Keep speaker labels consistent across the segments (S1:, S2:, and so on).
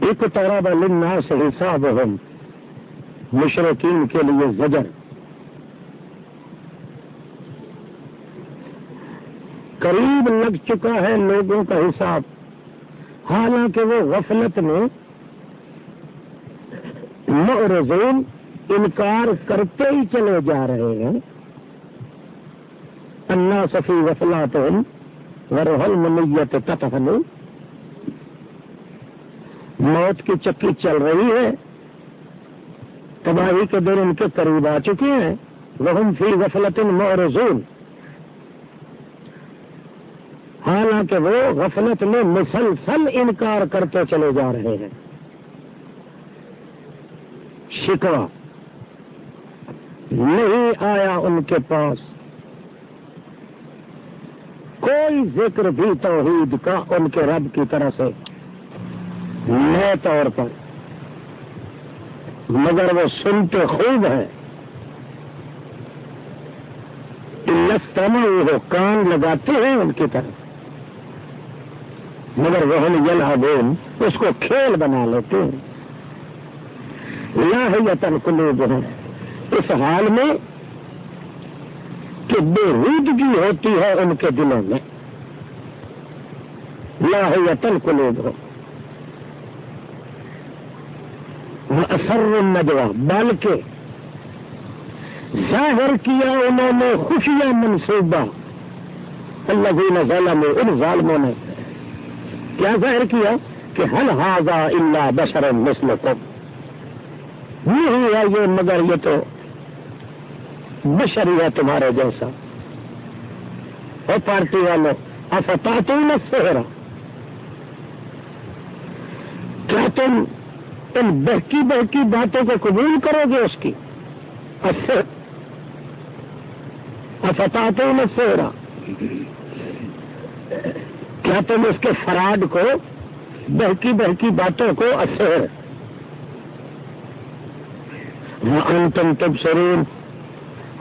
S1: ایک طرح لنا سے حساب مشرقین کے لیے زجر۔ قریب لگ چکا ہے لوگوں کا حساب۔ حالانکہ وہ غفلت میں معرضون انکار کرتے ہی چلے جا رہے ہیں۔ انا سفی وفلات ورحل منیت تتحن موت کی چکی چل رہی ہے۔ تباہی کے دن ان کے قریب آ چکے ہیں۔ وہ فی غفلت معرضون۔ حالانکہ وہ غفلت میں مسلسل انکار کرتے چلے جا رہے ہیں۔ شکوا نہیں آیا ان کے پاس۔ کوئی ذکر بھی توحید کا ان کے رب کی طرح سے۔ نئے طور پر مگر وہ سنتے خوب ہے ہو کان لگاتے ہیں ان کی طرف۔ مگر وہ یل اس کو کھیل بنا لیتے ہیں۔ لاہیتن قلوب ہے اس حال میں کہ بے رودگی ہوتی ہے ان کے دلوں میں۔ لاہیتن قلوب ہو وہ اثر نجوا بلکہ ظاہر کیا انہوں نے خوشیاں منصوبہ۔ اللہ ان ظالموں نے۔ کیا ظاہر کیا؟ کہ حل حاضہ اللہ بشر مسل کو نہیں ہے یہ، مگر یہ تو بشری ہے تمہارے جیسا۔ اور پارٹی والوں افتا تو نہ سہرا کیا تم ان بہکی بہکی باتوں کو قبول کرو گے اس کی۔ اچھا۔ افتا تو نہ کیا تم اس کے فراڈ کو، بہکی بہکی باتوں کو اثر تم تب سرور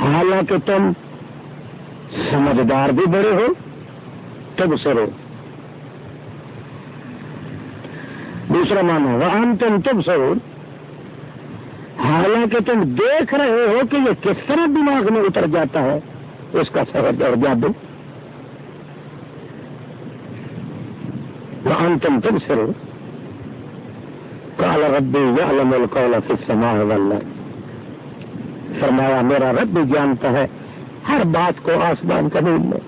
S1: حالانکہ تم سمجھدار بھی بڑے ہو تب سرو دوسرا مانا وہ تم تب سرور حالانکہ تم دیکھ رہے ہو کہ یہ کس طرح دماغ میں اتر جاتا ہے، اس کا سبب اور جادو وہ تم تم سرو کالا ربی یا القول فی السماء والارض فرمایا، میرا رب بھی جانتا ہے، ہر بات کو آسمان قبول میں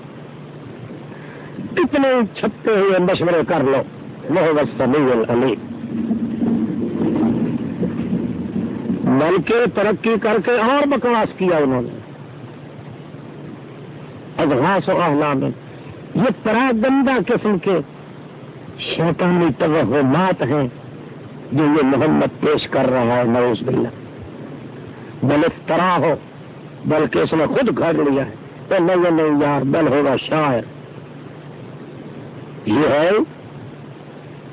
S1: کتنے چھپتے ہوئے مشورے کر لو۔ وہ سمیع العلی بلکہ ترقی کر کے اور بکواس کیا انہوں نے۔ ادھاس و احلام یہ پرا گندا قسم کے شیطانی توہمات ہیں جو یہ محمد پیش کر رہا ہے نوز باللہ۔ بل افطرا ہو، بلکہ اس نے خود گھڑ لیا ہے۔ تو نہیں نہیں یار، بل ہوگا شاعر۔ یہ ہے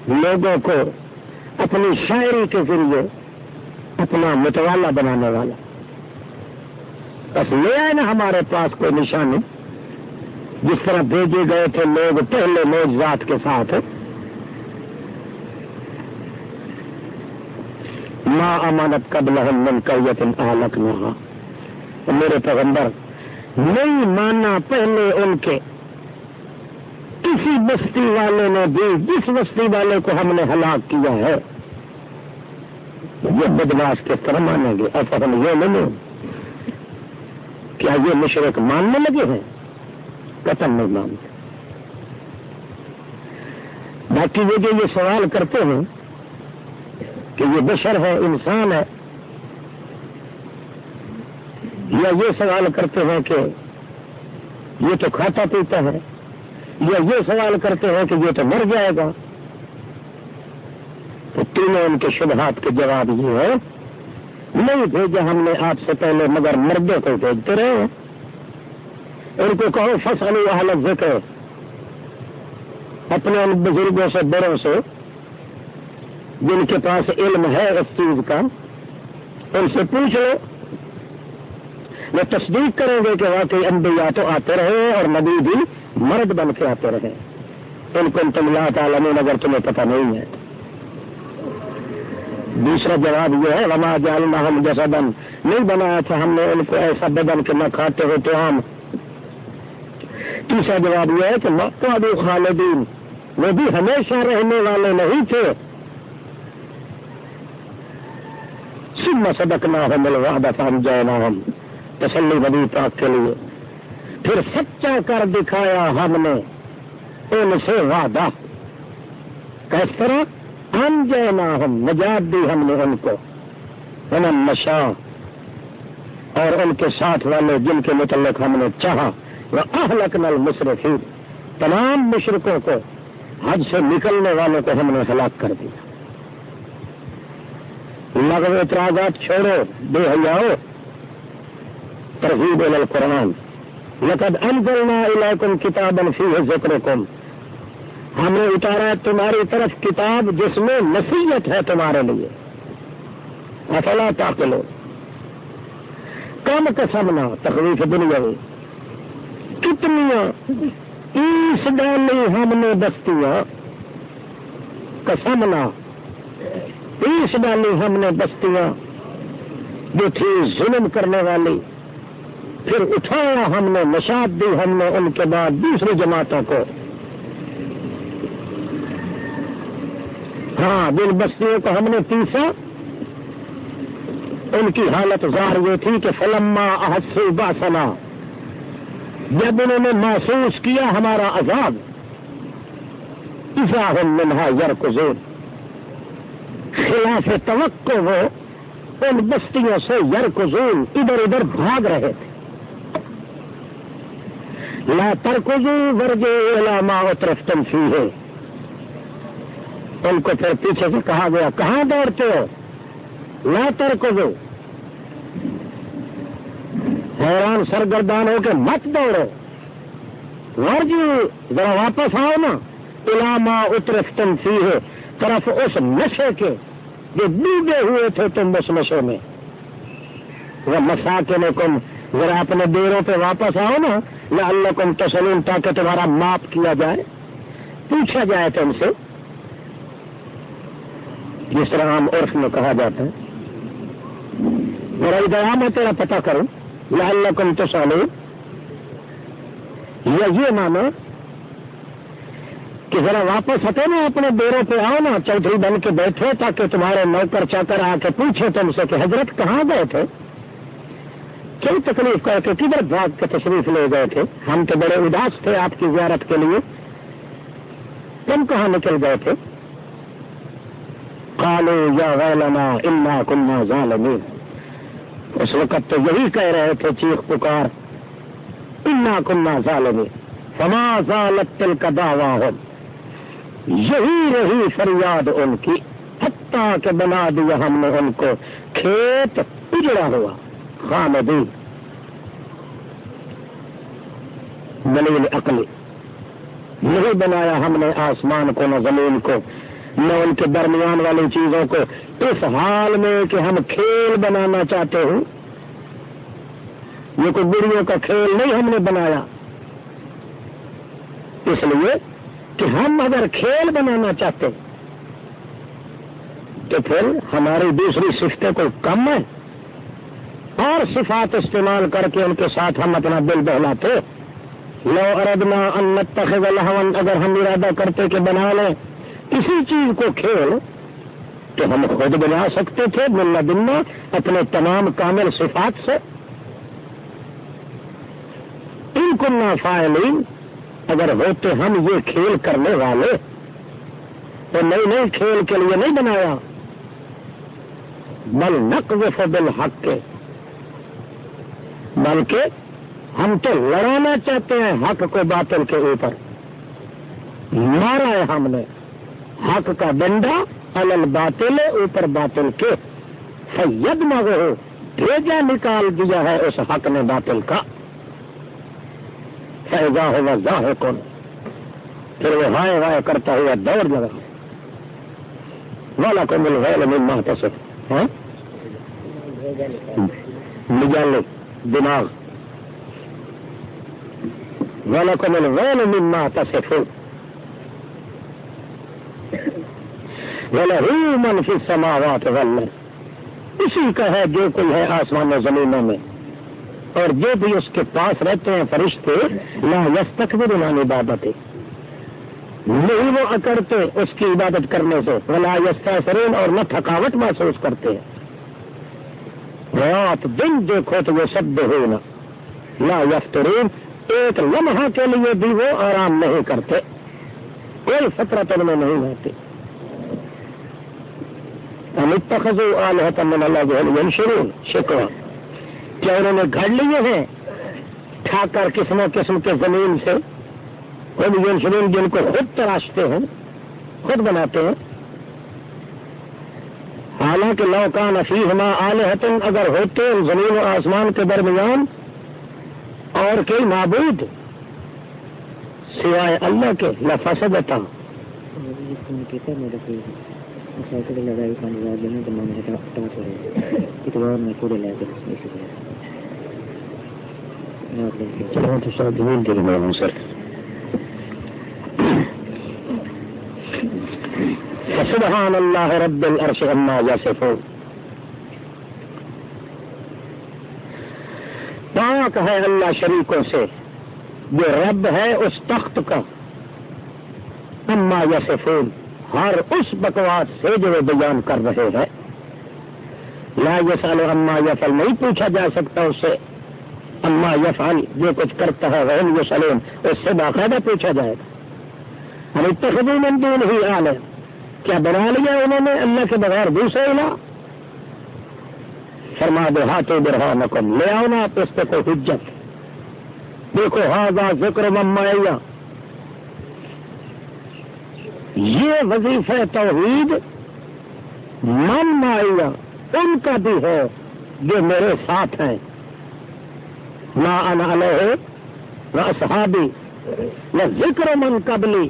S1: لوگوں کو اپنی شاعری کے ذریعے اپنا متوالا بنانے والا۔ بس لے آئے نا ہمارے پاس کوئی نشانی جس طرح بھیجے گئے تھے لوگ پہلے موجات کے ساتھ۔ ماں امانت قبل من کریتن آلک نہ میرے پیغمبر، نہیں مانا پہلے ان کے۔ کسی بستی والے نے بھی، جس بستی والے کو ہم نے ہلاک کیا ہے، یہ بدماش کس طرح مانیں گے۔ ایسا ہم یہ نہیں کیا یہ مشرق ماننے لگے ہیں؟ قتل نہیں مانتے۔ باقی وہ جو یہ سوال کرتے ہیں کہ یہ بشر ہے، انسان ہے، یا یہ سوال کرتے ہیں کہ یہ تو کھاتا پیتا ہے یا یہ سوال کرتے ہیں کہ یہ تو مر جائے گا۔ تو تینوں ان کے شبہات کے جواب یہ ہے نہیں بھیجا ہم نے آپ سے پہلے، مگر مردوں کو بھیجتے رہے۔ ان کو کہو فصل حالت ذکر اپنے ان بزرگوں سے، بڑوں سے، جن کے پاس علم ہے اس چیز کا، ان سے پوچھ لو۔ وہ تصدیق کریں گے کہ واقعی انبیاء تو آتے رہے اور نبی بھی مرد بن کے آتے رہے۔ ان کو تم لا تعلمون اگر تمہیں پتہ نہیں ہے۔ دوسرا جواب یہ ہے، وما جالنا ہم جسدن نہیں بنایا تھا ہم نے ان کو ایسا بدن کے نہ کھاتے ہو تو ہم۔ تیسرا جواب یہ ہے کہ مکہ ابو خالدین، وہ بھی ہمیشہ رہنے والے نہیں تھے۔ سم سبق نہ ہو مل وحدت ہم جائے نہ ہم تسلی بدی پاک کے لیے۔ پھر سچا کر دکھایا ہم نے ان سے وعدہ۔ کس طرح؟ ہم جائے نہ ہم نجات دی ہم نے ان کو انم نشا اور ان کے ساتھ والے جن کے متعلق ہم نے چاہا، وہ اہلک نل مصرفی تمام مشرقوں کو حج سے نکلنے والوں کو ہم نے ہلاک کر دیا۔ لغو اعتراضات چھوڑو بے حیاؤ ترغیب القرآن۔ لقد انزلنا الیکم کتابا فیہ ذکرکم ہم نے اتارا تمہاری طرف کتاب جس میں نصیحت ہے تمہارے لیے. افلا تاقلو کم قسمنا تخویف دنیا. کتنی تیس ڈالی ہم نے بستیاں. کسمنا تیس ڈالی ہم نے بستیاں جو تھی ظلم کرنے والی. پھر اٹھایا ہم نے نشاد دی ہم نے ان کے بعد دوسری جماعتوں کو۔ ہاں دل بستیوں کو ہم نے تیسا۔ ان کی حالت زار یہ تھی کہ فلما احسو باسنا۔ جب انہوں نے محسوس کیا ہمارا عذاب ہم منہا یر خلاف توقع وہ ان بستیوں سے یر ادھر ادھر بھاگ رہے تھے۔ لا ترکزو ورجے علامہ طرف تنفی ہے ان کو پھر پیچھے سے کہا گیا، کہاں دوڑتے ہو؟ لا ترکزو حیران سرگردان ہو کے مت دوڑو۔ ورجو ذرا واپس آؤ نا۔ علامہ اترف تنفی ہے طرف اس نشے کے جو ڈوبے ہوئے تھے تم اس نشے میں۔ وہ مسا کے کم، ذرا اپنے دیروں پہ واپس آؤ نا۔ یا اللہ کم تسلیم تاکہ تمہارا معاف کیا جائے۔ پوچھا جائے تم سے جس طرح ہم عرف میں کہا جاتا ہے۔ میرا ادھر میں تیرا پتا کروں یا اللہ کم تسلیم یا یہ مانو کہ ذرا واپس ہٹے نا اپنے ڈیروں پہ آؤ نا، چودھری بن کے بیٹھے تاکہ تمہارے نوکر چاکر آ کے پوچھے تم سے کہ حضرت کہاں گئے تھے؟ کئی تکلیف کر کے کدھر بھاگ کے تشریف لے گئے تھے؟ ہم تو بڑے اداس تھے آپ کی زیارت کے لیے۔ تم کہاں نکل گئے تھے؟ کالو یا ویلنا انا کنہ ظالمین۔ اس وقت تو یہی کہہ رہے تھے چیخ پکار۔ انا کنہ ظالمین۔ فما ظالت تل کا دعوی یہی رہی فریاد ان کی۔ حتیٰ کہ بنا دیا ہم نے ان کو۔ کھیت اجڑا ہوا۔ خامدی دلیل عقلی. نہیں بنایا ہم نے آسمان کو نہ زمین کو، نہ ان کے درمیان والی چیزوں کو۔ اس حال میں کہ ہم کھیل بنانا چاہتے ہوں یہ کوئی بڑیوں کا کھیل نہیں ہم نے بنایا۔ اس لیے کہ ہم اگر کھیل بنانا چاہتے تو پھر ہماری دوسری سفتیں کوئی کم ہے اور صفات استعمال کر کے ان کے ساتھ ہم اپنا دل بہلاتے لو اردنا ان اگر ہم ارادہ کرتے کہ بنا لیں کسی چیز کو کھیل، تو ہم خود بنا سکتے تھے ملنا بننا اپنے تمام کامل صفات سے۔ ان کو فائلین اگر ہوتے ہم یہ کھیل کرنے والے، تو نئی نئی کھیل کے لیے نہیں بنایا۔ بل نقو بل حق کے بلکہ ہم تو لڑانا چاہتے ہیں حق کو باطل کے اوپر۔ مارا ہے ہم نے۔ حق کا ڈنڈا الل باطل اوپر باطل کے۔ سید مغو بھیجا نکال دیا ہے اس حق نے باطل کا۔ فیضا ہوا ظاہر کون پھر وہ ہائے وائے کرتا ہوا دوڑ لگا۔ والا کو مل غیر مما تصف ہاں؟ نجال دماغ۔ والا کو مل غیر مما تصف وہ منفی سماوات غلط اسی کا ہے جو کوئی ہے آسمان و زمینوں میں۔ اور جو بھی اس کے پاس رہتے ہیں فرشتے، لا یس تک بھی بنانے عبادت نہیں وہ اکڑتے اس کی عبادت کرنے سے۔ ولا یستا اور نہ تھکاوٹ محسوس کرتے ہیں۔ رات دن دیکھو تو وہ سب ہونا لا یفترین ایک لمحہ کے لیے بھی وہ آرام نہیں کرتے۔ کوئی فطرت ان میں نہیں رہتی متخذ آلحت من اللہ شروع شکوا کیا انہوں نے گھر لیے ہیں؟ ٹھا کر قسم قسم کے زمین سے۔ شرین جن کو خود تراشتے ہیں، خود بناتے ہیں۔ حالانکہ لوکان افیحما آلحتن اگر ہوتے زمین و آسمان کے درمیان اور کئی معبود سوائے اللہ کے لفسدتا
S2: سائیکل لگائی پانی بعد میں تو میں نے ٹاٹ ہو رہا اتوار میں پورے لے کر اسی طرح
S1: سر سبحان اللہ رب العرش عما یصفون. پاک ہے اللہ شریکوں سے، جو رب ہے اس تخت کا اما یصفون، ہر اس بکواس سے جو وہ بیان کر رہے ہیں۔ لا یسال اما یفل نہیں پوچھا جا سکتا اس سے۔ اما یفال جو کچھ کرتا ہے وہ یسلیم اس سے باقاعدہ پوچھا جائے گا۔ ہم اتخذی من دون ہی آل ہے کیا بنا لیا انہوں نے؟ اللہ کے بغیر دوسرے لا فرما دو ہاتھوں برہا نقم لے آؤ نا آپ اس پہ کوئی حجت۔ دیکھو ہاں ذکر مما یہ وظیفہ توحید من مائیا ان کا بھی ہے جو میرے ساتھ ہیں۔ نہ انالے نہ صحابی نہ ذکر من قبلی۔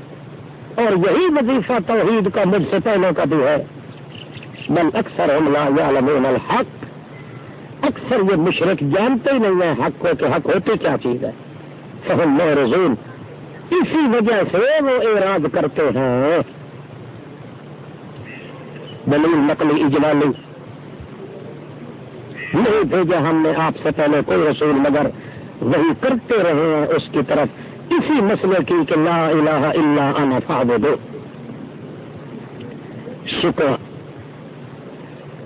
S1: اور یہی وظیفہ توحید کا مجھ سے پہلے کا بھی ہے۔ من اکثر الحق۔ اکثر یہ مشرق جانتے ہی نہیں ہیں حق کو کہ حق ہوتی کیا چیز ہے۔ فہم رضون اسی وجہ سے وہ اعراض کرتے ہیں۔ دلیل نقلی اجلالی۔ نہیں بھیجا ہم نے آپ سے پہلے کوئی رسول، مگر وہی کرتے رہے ہیں اس کی طرف۔ اسی مسئلے کی کہ لا الہ الا انا فعبدو شکر۔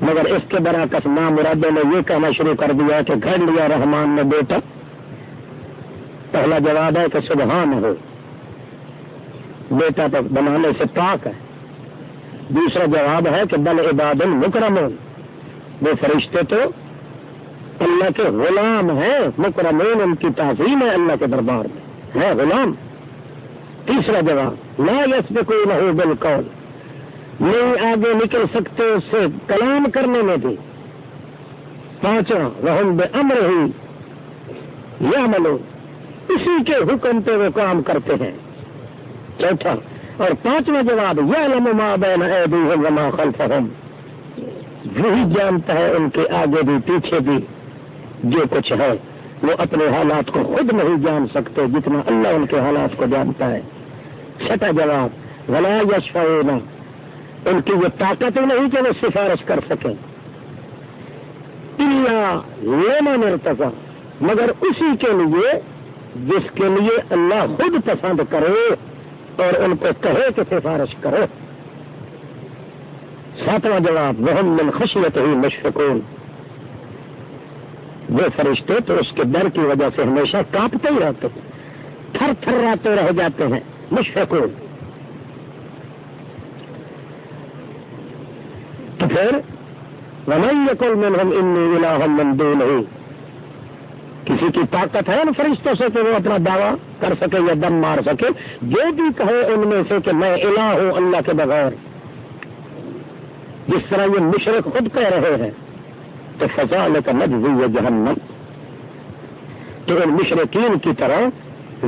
S1: مگر اس کے برعکس نام مرادے نے یہ کہنا شروع کر دیا کہ گھر لیا رحمان نے بیٹا۔ پہلا جواب ہے کہ سبحان ہو۔ بیٹا تو بنانے سے پاک ہے۔ دوسرا جواب ہے کہ بل عباد المکرم وہ فرشتے تو اللہ کے غلام ہیں۔ مکرمین ان کی تعظیم ہے اللہ کے دربار میں۔ ہے غلام۔ تیسرا جواب، لا یس میں کوئی نہ ہو بالکل نہیں آگے نکل سکتے اس سے کلام کرنے میں بھی۔ پانچواں رحم بے امر ہی یا ملو اسی کے حکم پہ وہ کام کرتے ہیں۔ چوتھا اور پانچواں جواب یہ لما بین وما خلفہم۔ وہی جانتا ہے ان کے آگے بھی، پیچھے بھی جو کچھ ہے۔ وہ اپنے حالات کو خود نہیں جان سکتے جتنا اللہ ان کے حالات کو جانتا ہے۔ چھٹا جواب، ولا یشفعون ان کی وہ طاقت ہی نہیں کہ وہ سفارش کر سکیں۔ اللہ لینا مرتفع مگر اسی کے لیے جس کے لیے اللہ خود پسند کرے اور ان کو کہے کہ سفارش کرو۔ ساتواں جواب وہ من خشیت ہی مشفقون۔ وہ فرشتے تو اس کے ڈر کی وجہ سے ہمیشہ کانپتے ہی رہتے ہیں۔ تھر تھر رہ جاتے ہیں۔ مشفقون۔ تو پھر ومن یقل منہم انی الہ من دونہی کسی کی طاقت ہے ان فرشتوں سے کہ وہ اپنا دعویٰ کر سکے یا دم مار سکے۔ جو بھی کہے ان میں سے کہ میں الہ ہوں اللہ کے بغیر۔ جس طرح یہ مشرق خود کہہ رہے ہیں۔ تو فضال کا مجبوری ہے جہنم۔ تو ان مشرقین کی طرح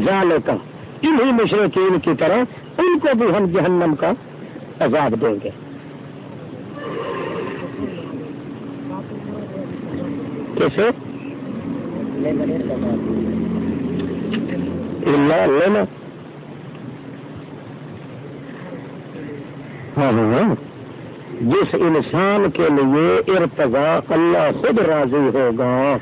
S1: ظال کا انہی مشرقین کی طرح ان کو بھی ہم جہنم کا عذاب دیں گے۔ کیسے؟ اللہ لینا۔ ہاں ہاں۔, ہاں۔ جس انسان کے لیے ارتضا اللہ خود راضی ہوگا۔